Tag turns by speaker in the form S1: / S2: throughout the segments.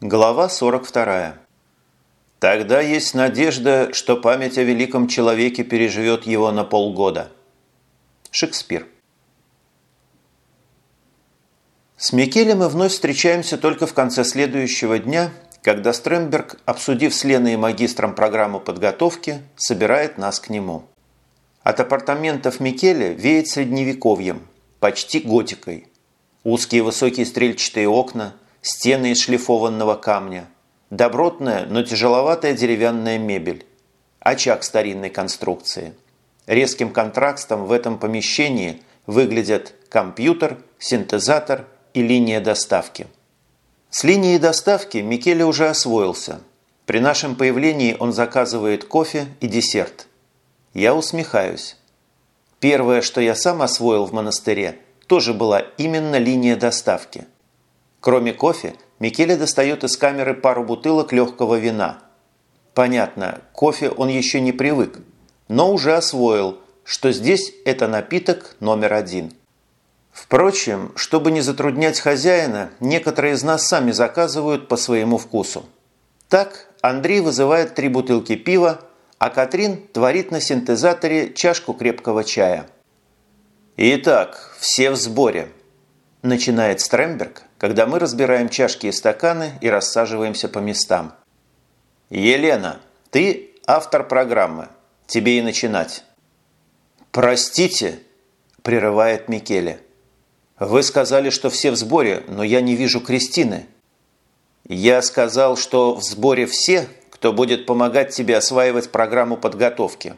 S1: Глава 42. Тогда есть надежда, что память о великом человеке переживет его на полгода. Шекспир. С Микеле мы вновь встречаемся только в конце следующего дня, когда Стремберг, обсудив с Леной и магистром программу подготовки, собирает нас к нему. От апартаментов Микеле веет средневековьем, почти готикой. Узкие высокие стрельчатые окна, стены из шлифованного камня, добротная, но тяжеловатая деревянная мебель, очаг старинной конструкции. Резким контрастом в этом помещении выглядят компьютер, синтезатор и линия доставки. С линией доставки Микеле уже освоился. При нашем появлении он заказывает кофе и десерт. Я усмехаюсь. Первое, что я сам освоил в монастыре, тоже была именно линия доставки. Кроме кофе, Микеле достает из камеры пару бутылок легкого вина. Понятно, кофе он еще не привык, но уже освоил, что здесь это напиток номер один. Впрочем, чтобы не затруднять хозяина, некоторые из нас сами заказывают по своему вкусу. Так Андрей вызывает три бутылки пива, а Катрин творит на синтезаторе чашку крепкого чая. «Итак, все в сборе», – начинает Стремберг, когда мы разбираем чашки и стаканы и рассаживаемся по местам. «Елена, ты автор программы. Тебе и начинать». «Простите», – прерывает Микеле. «Вы сказали, что все в сборе, но я не вижу Кристины». «Я сказал, что в сборе все, кто будет помогать тебе осваивать программу подготовки.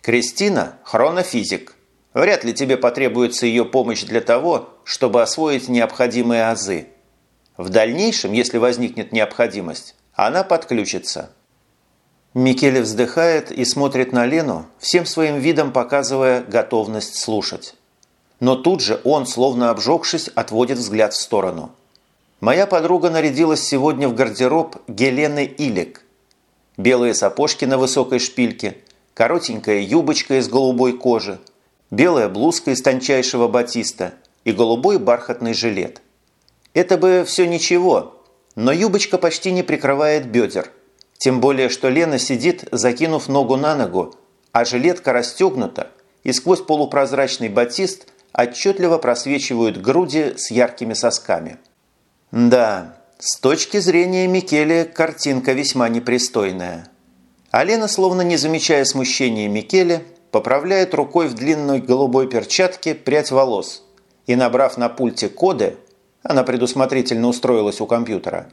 S1: Кристина – хронофизик. Вряд ли тебе потребуется ее помощь для того, чтобы освоить необходимые азы. В дальнейшем, если возникнет необходимость, она подключится». Микеле вздыхает и смотрит на Лену, всем своим видом показывая готовность слушать но тут же он, словно обжегшись, отводит взгляд в сторону. Моя подруга нарядилась сегодня в гардероб Гелены Илик. Белые сапожки на высокой шпильке, коротенькая юбочка из голубой кожи, белая блузка из тончайшего батиста и голубой бархатный жилет. Это бы все ничего, но юбочка почти не прикрывает бедер. Тем более, что Лена сидит, закинув ногу на ногу, а жилетка расстегнута, и сквозь полупрозрачный батист отчетливо просвечивают груди с яркими сосками. Да, с точки зрения Микеле картинка весьма непристойная. Алена, словно не замечая смущения Микеле, поправляет рукой в длинной голубой перчатке прядь волос и, набрав на пульте коды, она предусмотрительно устроилась у компьютера,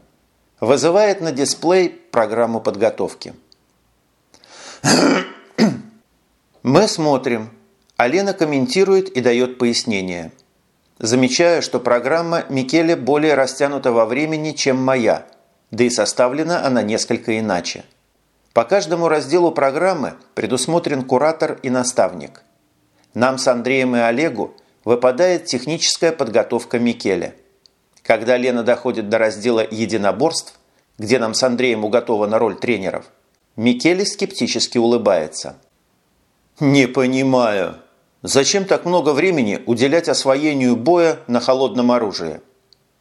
S1: вызывает на дисплей программу подготовки. Мы смотрим, Алена комментирует и дает пояснение. Замечаю, что программа Микеле более растянута во времени, чем моя, да и составлена она несколько иначе. По каждому разделу программы предусмотрен куратор и наставник. Нам с Андреем и Олегу выпадает техническая подготовка Микеле. Когда Лена доходит до раздела «Единоборств», где нам с Андреем уготована роль тренеров, Микеле скептически улыбается. «Не понимаю», Зачем так много времени уделять освоению боя на холодном оружии?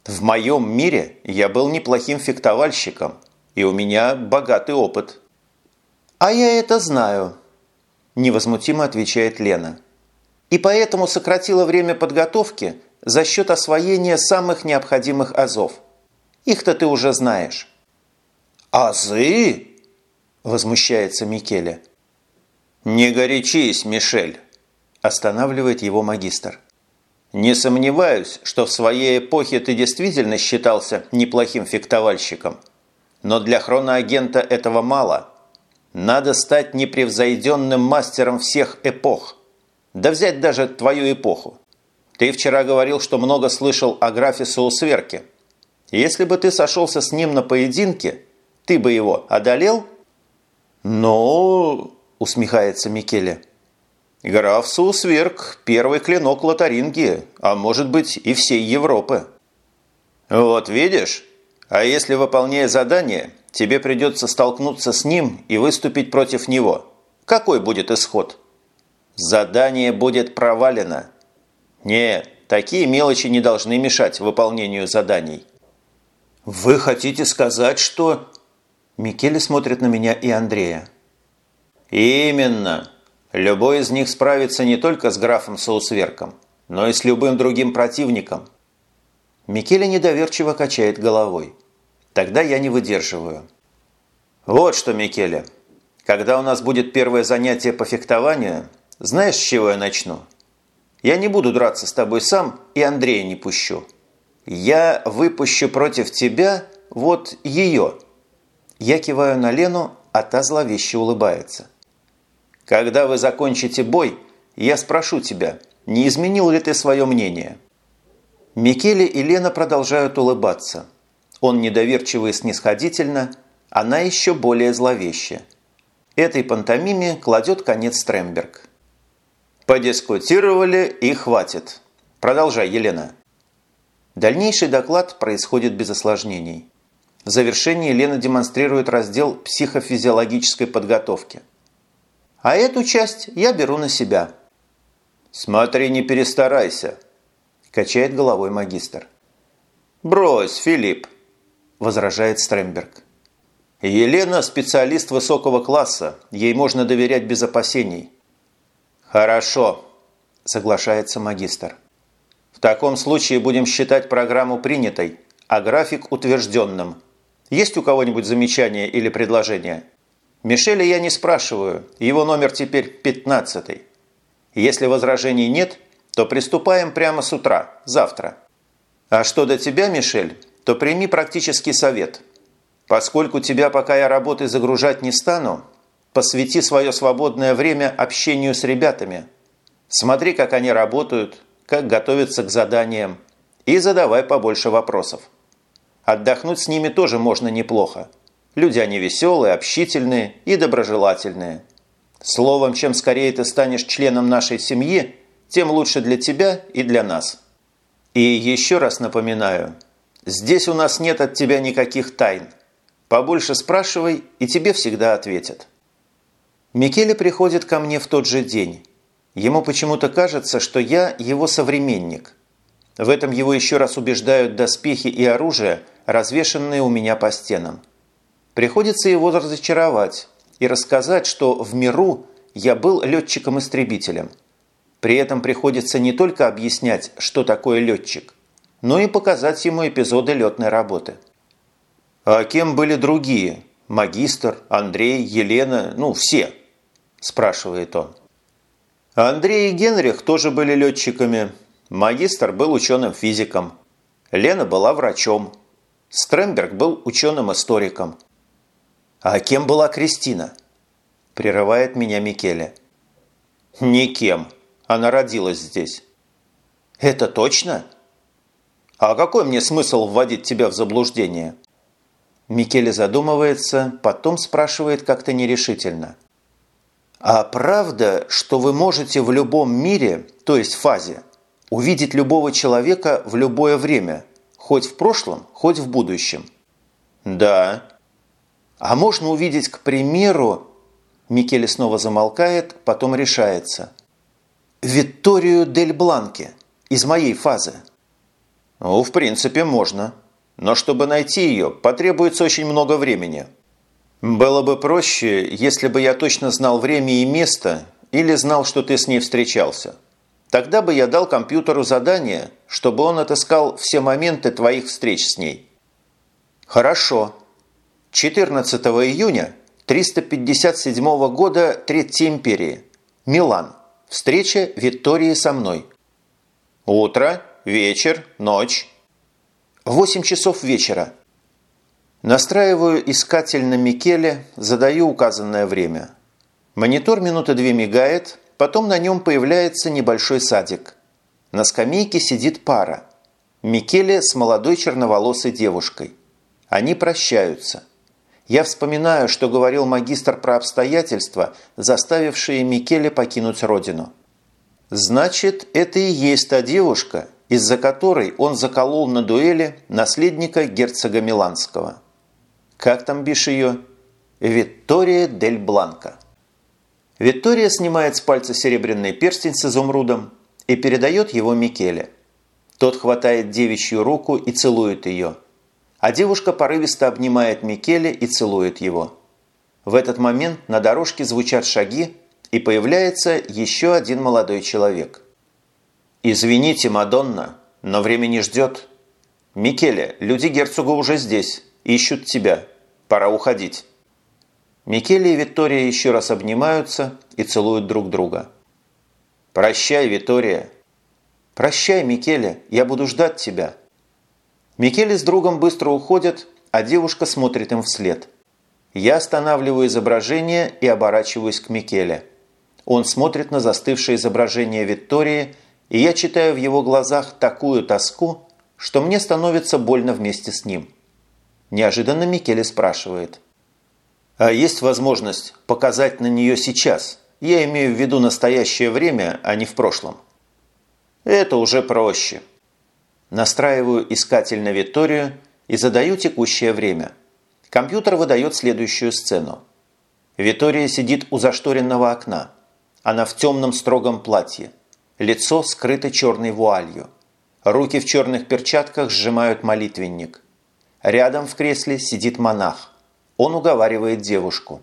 S1: В моем мире я был неплохим фехтовальщиком, и у меня богатый опыт. «А я это знаю», – невозмутимо отвечает Лена. «И поэтому сократила время подготовки за счет освоения самых необходимых азов. Их-то ты уже знаешь». «Азы?» – возмущается Микеле. «Не горячись, Мишель». Останавливает его магистр. «Не сомневаюсь, что в своей эпохе ты действительно считался неплохим фехтовальщиком. Но для хроноагента этого мало. Надо стать непревзойденным мастером всех эпох. Да взять даже твою эпоху. Ты вчера говорил, что много слышал о графе Саусверке. Если бы ты сошелся с ним на поединке, ты бы его одолел?» «Ну...» – усмехается Микеле – Граф Саусверк – первый клинок Лотарингии, а может быть и всей Европы. Вот видишь? А если, выполняя задание, тебе придется столкнуться с ним и выступить против него, какой будет исход? Задание будет провалено. Нет, такие мелочи не должны мешать выполнению заданий. «Вы хотите сказать, что...» Микеле смотрит на меня и Андрея. «Именно. Любой из них справится не только с графом Соусверком, но и с любым другим противником». Микеле недоверчиво качает головой. Тогда я не выдерживаю. «Вот что, Микеле, когда у нас будет первое занятие по фехтованию, знаешь, с чего я начну? Я не буду драться с тобой сам и Андрея не пущу. Я выпущу против тебя вот ее». Я киваю на Лену, а та зловеще улыбается. «Когда вы закончите бой, я спрошу тебя, не изменил ли ты свое мнение?» Микеле и Лена продолжают улыбаться. Он недоверчиво и снисходительно, она еще более зловеще. Этой пантомиме кладет конец Стремберг. «Подискутировали и хватит. Продолжай, Елена». Дальнейший доклад происходит без осложнений. В завершении Лена демонстрирует раздел психофизиологической подготовки. А эту часть я беру на себя. «Смотри, не перестарайся», – качает головой магистр. «Брось, Филипп», – возражает Стремберг. «Елена – специалист высокого класса, ей можно доверять без опасений». «Хорошо», – соглашается магистр. «В таком случае будем считать программу принятой, а график утвержденным». Есть у кого-нибудь замечания или предложения? Мишеля я не спрашиваю, его номер теперь пятнадцатый. Если возражений нет, то приступаем прямо с утра, завтра. А что до тебя, Мишель, то прими практический совет. Поскольку тебя пока я работы загружать не стану, посвяти свое свободное время общению с ребятами. Смотри, как они работают, как готовятся к заданиям и задавай побольше вопросов. Отдохнуть с ними тоже можно неплохо. Люди они веселые, общительные и доброжелательные. Словом, чем скорее ты станешь членом нашей семьи, тем лучше для тебя и для нас. И еще раз напоминаю, здесь у нас нет от тебя никаких тайн. Побольше спрашивай, и тебе всегда ответят. Микеле приходит ко мне в тот же день. Ему почему-то кажется, что я его современник. В этом его еще раз убеждают доспехи и оружие, развешенные у меня по стенам. Приходится его разочаровать и рассказать, что в миру я был летчиком-истребителем. При этом приходится не только объяснять, что такое летчик, но и показать ему эпизоды летной работы. «А кем были другие? Магистр, Андрей, Елена, ну, все?» – спрашивает он. Андрей и Генрих тоже были летчиками. Магистр был ученым-физиком. Лена была врачом. Стремберг был ученым-историком. «А кем была Кристина?» – прерывает меня Микеле. «Никем. Она родилась здесь». «Это точно?» «А какой мне смысл вводить тебя в заблуждение?» Микеле задумывается, потом спрашивает как-то нерешительно. «А правда, что вы можете в любом мире, то есть фазе, увидеть любого человека в любое время, Хоть в прошлом, хоть в будущем. Да. А можно увидеть, к примеру... Микеле снова замолкает, потом решается. Викторию Дель Бланке из моей фазы. Ну, в принципе, можно. Но чтобы найти ее, потребуется очень много времени. Было бы проще, если бы я точно знал время и место, или знал, что ты с ней встречался. Тогда бы я дал компьютеру задание, чтобы он отыскал все моменты твоих встреч с ней. Хорошо. 14 июня 357 года Третьей империи. Милан. Встреча Виктории со мной. Утро, вечер, ночь. 8 часов вечера. Настраиваю искатель на Микеле, задаю указанное время. Монитор минуты две мигает, Потом на нем появляется небольшой садик. На скамейке сидит пара. Микеле с молодой черноволосой девушкой. Они прощаются. Я вспоминаю, что говорил магистр про обстоятельства, заставившие Микеле покинуть родину. Значит, это и есть та девушка, из-за которой он заколол на дуэли наследника герцога Миланского. Как там бишь ее? Виктория дель Бланка. Виктория снимает с пальца серебряный перстень с изумрудом и передает его Микеле. Тот хватает девичью руку и целует ее. а девушка порывисто обнимает Микеле и целует его. В этот момент на дорожке звучат шаги, и появляется еще один молодой человек. «Извините, Мадонна, но время не ждет. Микеле, люди герцога уже здесь, ищут тебя. Пора уходить». Микеле и Виктория еще раз обнимаются и целуют друг друга. «Прощай, Виктория». «Прощай, Микеле, я буду ждать тебя». Микеле с другом быстро уходят, а девушка смотрит им вслед. Я останавливаю изображение и оборачиваюсь к Микеле. Он смотрит на застывшее изображение Виктории, и я читаю в его глазах такую тоску, что мне становится больно вместе с ним. Неожиданно Микеле спрашивает. «А есть возможность показать на нее сейчас? Я имею в виду настоящее время, а не в прошлом». «Это уже проще», Настраиваю искатель на Викторию и задаю текущее время. Компьютер выдает следующую сцену. Витория сидит у зашторенного окна. Она в темном строгом платье. Лицо скрыто черной вуалью. Руки в черных перчатках сжимают молитвенник. Рядом в кресле сидит монах. Он уговаривает девушку.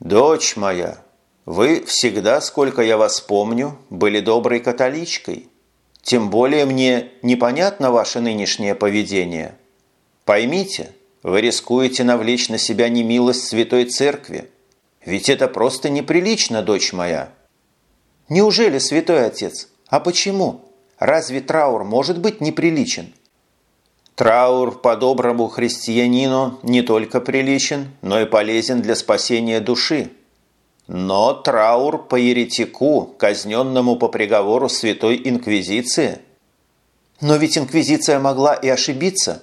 S1: «Дочь моя, вы всегда, сколько я вас помню, были доброй католичкой. Тем более мне непонятно ваше нынешнее поведение. Поймите, вы рискуете навлечь на себя немилость Святой Церкви. Ведь это просто неприлично, дочь моя. Неужели, Святой Отец? А почему? Разве траур может быть неприличен? Траур по доброму христианину не только приличен, но и полезен для спасения души. Но траур по еретику, казненному по приговору Святой Инквизиции? Но ведь Инквизиция могла и ошибиться.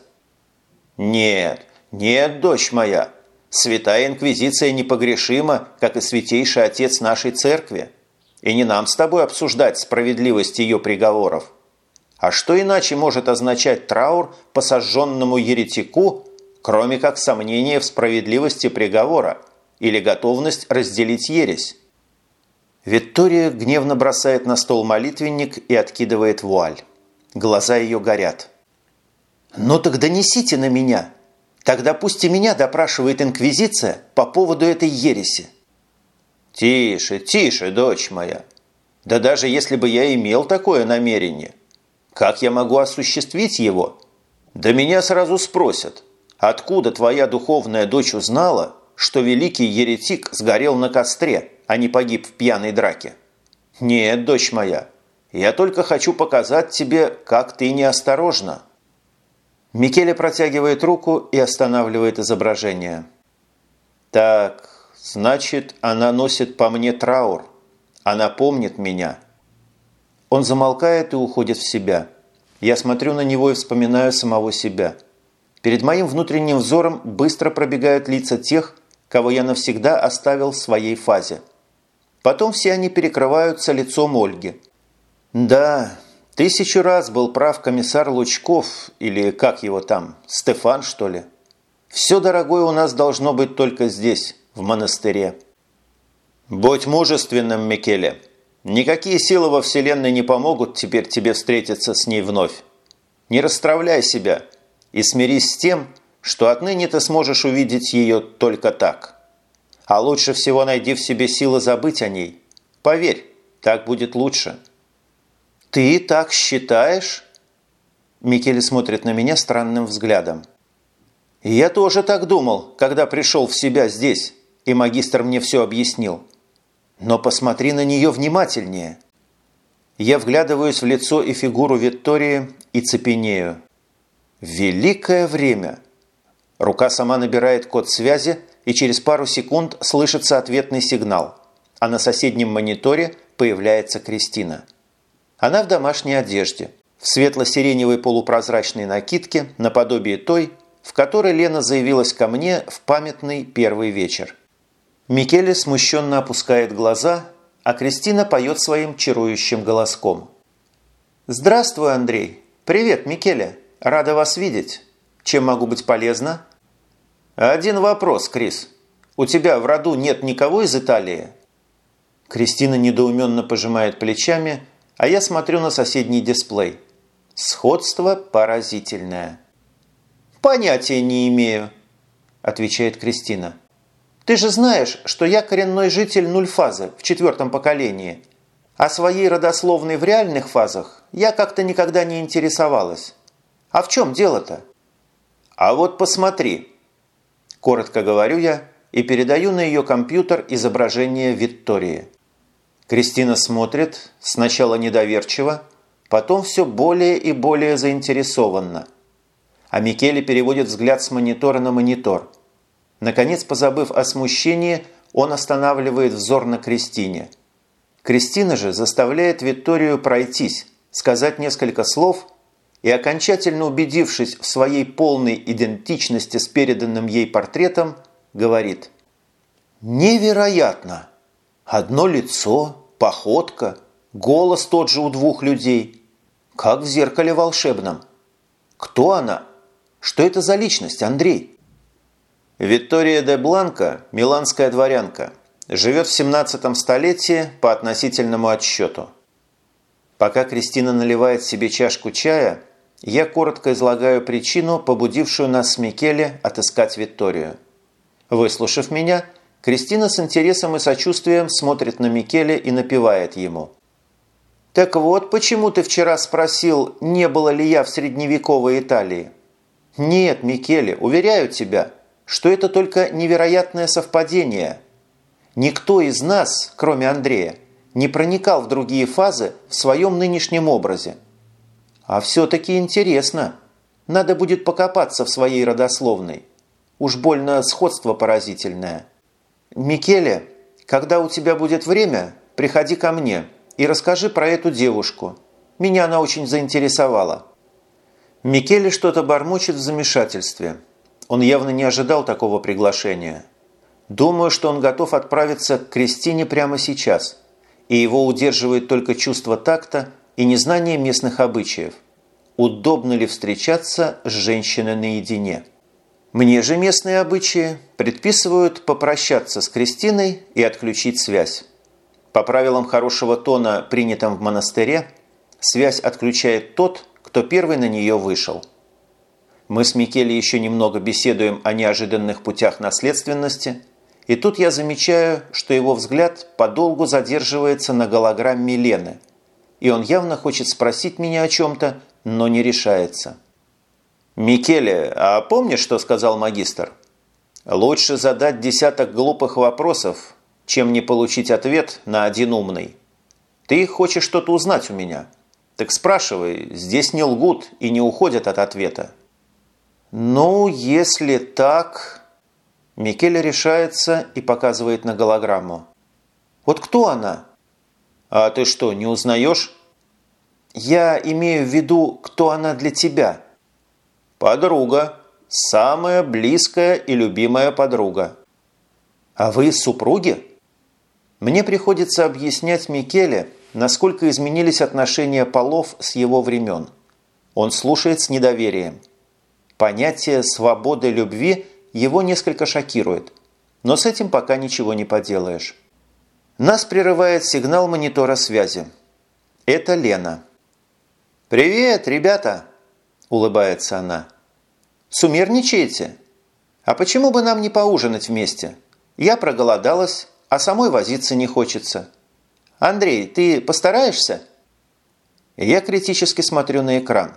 S1: Нет, нет, дочь моя, Святая Инквизиция непогрешима, как и Святейший Отец нашей Церкви. И не нам с тобой обсуждать справедливость ее приговоров. А что иначе может означать траур по сожженному еретику, кроме как сомнение в справедливости приговора – или готовность разделить ересь. Виктория гневно бросает на стол молитвенник и откидывает вуаль. Глаза ее горят. «Ну так донесите на меня. Тогда пусть и меня допрашивает Инквизиция по поводу этой ереси». «Тише, тише, дочь моя. Да даже если бы я имел такое намерение, как я могу осуществить его? Да меня сразу спросят, откуда твоя духовная дочь узнала, что великий еретик сгорел на костре, а не погиб в пьяной драке. Нет, дочь моя, я только хочу показать тебе, как ты неосторожна. Микеле протягивает руку и останавливает изображение. Так, значит, она носит по мне траур. Она помнит меня. Он замолкает и уходит в себя. Я смотрю на него и вспоминаю самого себя. Перед моим внутренним взором быстро пробегают лица тех, кого я навсегда оставил в своей фазе. Потом все они перекрываются лицом Ольги. Да, тысячу раз был прав комиссар Лучков, или как его там, Стефан, что ли. Все дорогое у нас должно быть только здесь, в монастыре. Будь мужественным, Микеле. Никакие силы во Вселенной не помогут теперь тебе встретиться с ней вновь. Не расстравляй себя и смирись с тем, что отныне ты сможешь увидеть ее только так. А лучше всего найди в себе силы забыть о ней. Поверь, так будет лучше». «Ты так считаешь?» Микеле смотрит на меня странным взглядом. «Я тоже так думал, когда пришел в себя здесь, и магистр мне все объяснил. Но посмотри на нее внимательнее». Я вглядываюсь в лицо и фигуру Виктории и цепенею. «Великое время!» Рука сама набирает код связи, и через пару секунд слышится ответный сигнал, а на соседнем мониторе появляется Кристина. Она в домашней одежде, в светло-сиреневой полупрозрачной накидке, наподобие той, в которой Лена заявилась ко мне в памятный первый вечер. Микеле смущенно опускает глаза, а Кристина поет своим чарующим голоском. «Здравствуй, Андрей! Привет, Микеле! Рада вас видеть! Чем могу быть полезна?» «Один вопрос, Крис. У тебя в роду нет никого из Италии?» Кристина недоуменно пожимает плечами, а я смотрю на соседний дисплей. Сходство поразительное. «Понятия не имею», – отвечает Кристина. «Ты же знаешь, что я коренной житель нульфазы в четвертом поколении, а своей родословной в реальных фазах я как-то никогда не интересовалась. А в чем дело-то?» «А вот посмотри», – коротко говорю я и передаю на ее компьютер изображение Виктории. Кристина смотрит, сначала недоверчиво, потом все более и более заинтересованно. А Микеле переводит взгляд с монитора на монитор. Наконец, позабыв о смущении, он останавливает взор на Кристине. Кристина же заставляет Викторию пройтись, сказать несколько слов и, окончательно убедившись в своей полной идентичности с переданным ей портретом, говорит «Невероятно! Одно лицо, походка, голос тот же у двух людей, как в зеркале волшебном. Кто она? Что это за личность, Андрей? Виктория де Бланко, миланская дворянка, живет в 17 столетии по относительному отсчету. Пока Кристина наливает себе чашку чая, я коротко излагаю причину, побудившую нас с Микеле отыскать Викторию. Выслушав меня, Кристина с интересом и сочувствием смотрит на Микеле и напевает ему. «Так вот, почему ты вчера спросил, не было ли я в средневековой Италии?» «Нет, Микеле, уверяю тебя, что это только невероятное совпадение. Никто из нас, кроме Андрея, не проникал в другие фазы в своем нынешнем образе. А все-таки интересно. Надо будет покопаться в своей родословной. Уж больно сходство поразительное». «Микеле, когда у тебя будет время, приходи ко мне и расскажи про эту девушку. Меня она очень заинтересовала». Микеле что-то бормочет в замешательстве. Он явно не ожидал такого приглашения. Думаю, что он готов отправиться к Кристине прямо сейчас, и его удерживает только чувство такта и незнание местных обычаев. Удобно ли встречаться с женщиной наедине? Мне же местные обычаи предписывают попрощаться с Кристиной и отключить связь. По правилам хорошего тона, принятым в монастыре, связь отключает тот, кто первый на нее вышел. Мы с Микеле еще немного беседуем о неожиданных путях наследственности, и тут я замечаю, что его взгляд подолгу задерживается на голограмме Лены, и он явно хочет спросить меня о чем-то, но не решается. «Микеле, а помнишь, что сказал магистр? Лучше задать десяток глупых вопросов, чем не получить ответ на один умный. Ты хочешь что-то узнать у меня? Так спрашивай, здесь не лгут и не уходят от ответа». «Ну, если так...» Микеле решается и показывает на голограмму. «Вот кто она?» «А ты что, не узнаешь?» «Я имею в виду, кто она для тебя». Подруга. Самая близкая и любимая подруга. А вы супруги? Мне приходится объяснять Микеле, насколько изменились отношения полов с его времен. Он слушает с недоверием. Понятие свободы любви его несколько шокирует, но с этим пока ничего не поделаешь. Нас прерывает сигнал монитора связи. Это Лена. «Привет, ребята!» улыбается она. «Сумерничаете? А почему бы нам не поужинать вместе? Я проголодалась, а самой возиться не хочется. Андрей, ты постараешься?» Я критически смотрю на экран,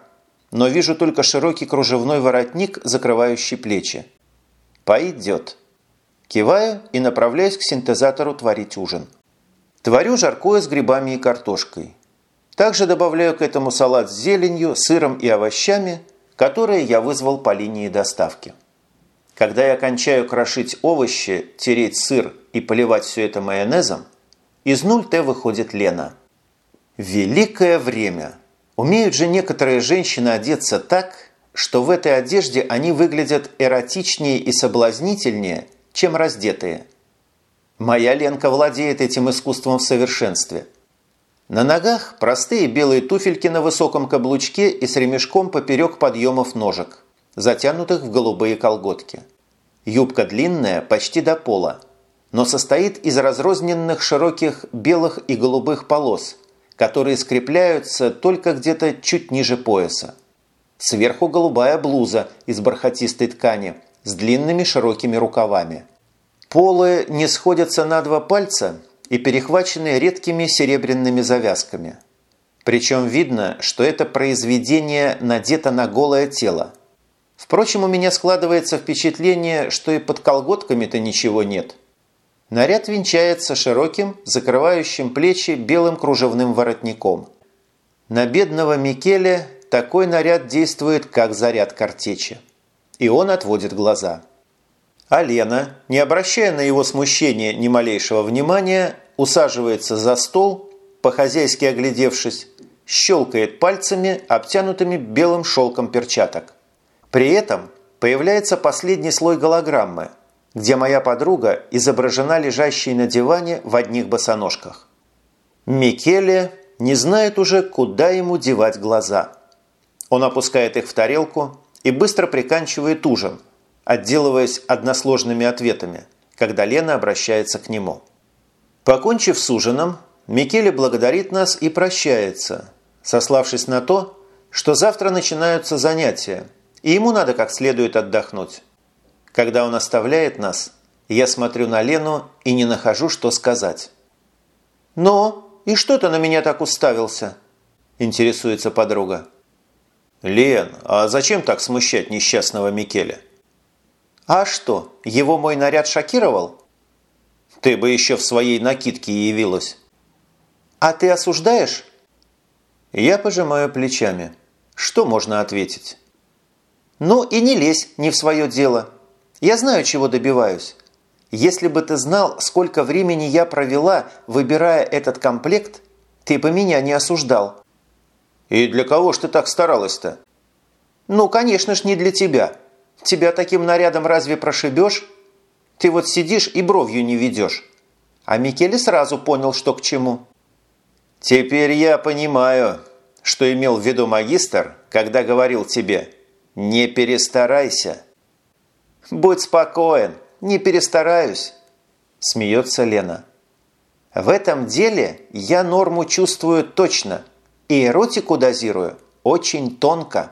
S1: но вижу только широкий кружевной воротник, закрывающий плечи. «Пойдет». Киваю и направляюсь к синтезатору творить ужин. Творю жаркое с грибами и картошкой. Также добавляю к этому салат с зеленью, сыром и овощами, которые я вызвал по линии доставки. Когда я кончаю крошить овощи, тереть сыр и поливать все это майонезом, из 0Т выходит Лена. Великое время! Умеют же некоторые женщины одеться так, что в этой одежде они выглядят эротичнее и соблазнительнее, чем раздетые. Моя Ленка владеет этим искусством в совершенстве – на ногах простые белые туфельки на высоком каблучке и с ремешком поперек подъемов ножек, затянутых в голубые колготки. Юбка длинная, почти до пола, но состоит из разрозненных широких белых и голубых полос, которые скрепляются только где-то чуть ниже пояса. Сверху голубая блуза из бархатистой ткани с длинными широкими рукавами. Полы не сходятся на два пальца и перехвачены редкими серебряными завязками. Причем видно, что это произведение надето на голое тело. Впрочем, у меня складывается впечатление, что и под колготками-то ничего нет. Наряд венчается широким, закрывающим плечи белым кружевным воротником. На бедного Микеле такой наряд действует, как заряд картечи. И он отводит глаза. А Лена, не обращая на его смущение ни малейшего внимания, усаживается за стол, по-хозяйски оглядевшись, щелкает пальцами, обтянутыми белым шелком перчаток. При этом появляется последний слой голограммы, где моя подруга изображена лежащей на диване в одних босоножках. Микеле не знает уже, куда ему девать глаза. Он опускает их в тарелку и быстро приканчивает ужин, отделываясь односложными ответами, когда Лена обращается к нему. Покончив с ужином, Микеле благодарит нас и прощается, сославшись на то, что завтра начинаются занятия, и ему надо как следует отдохнуть. Когда он оставляет нас, я смотрю на Лену и не нахожу, что сказать. «Но, и что ты на меня так уставился?» – интересуется подруга. «Лен, а зачем так смущать несчастного Микеля?» «А что, его мой наряд шокировал?» «Ты бы еще в своей накидке явилась». «А ты осуждаешь?» Я пожимаю плечами. Что можно ответить? «Ну и не лезь не в свое дело. Я знаю, чего добиваюсь. Если бы ты знал, сколько времени я провела, выбирая этот комплект, ты бы меня не осуждал». «И для кого ж ты так старалась-то?» «Ну, конечно ж, не для тебя. Тебя таким нарядом разве прошибешь? Ты вот сидишь и бровью не ведешь». А Микеле сразу понял, что к чему. «Теперь я понимаю, что имел в виду магистр, когда говорил тебе «не перестарайся». «Будь спокоен, не перестараюсь», – смеется Лена. «В этом деле я норму чувствую точно и эротику дозирую очень тонко».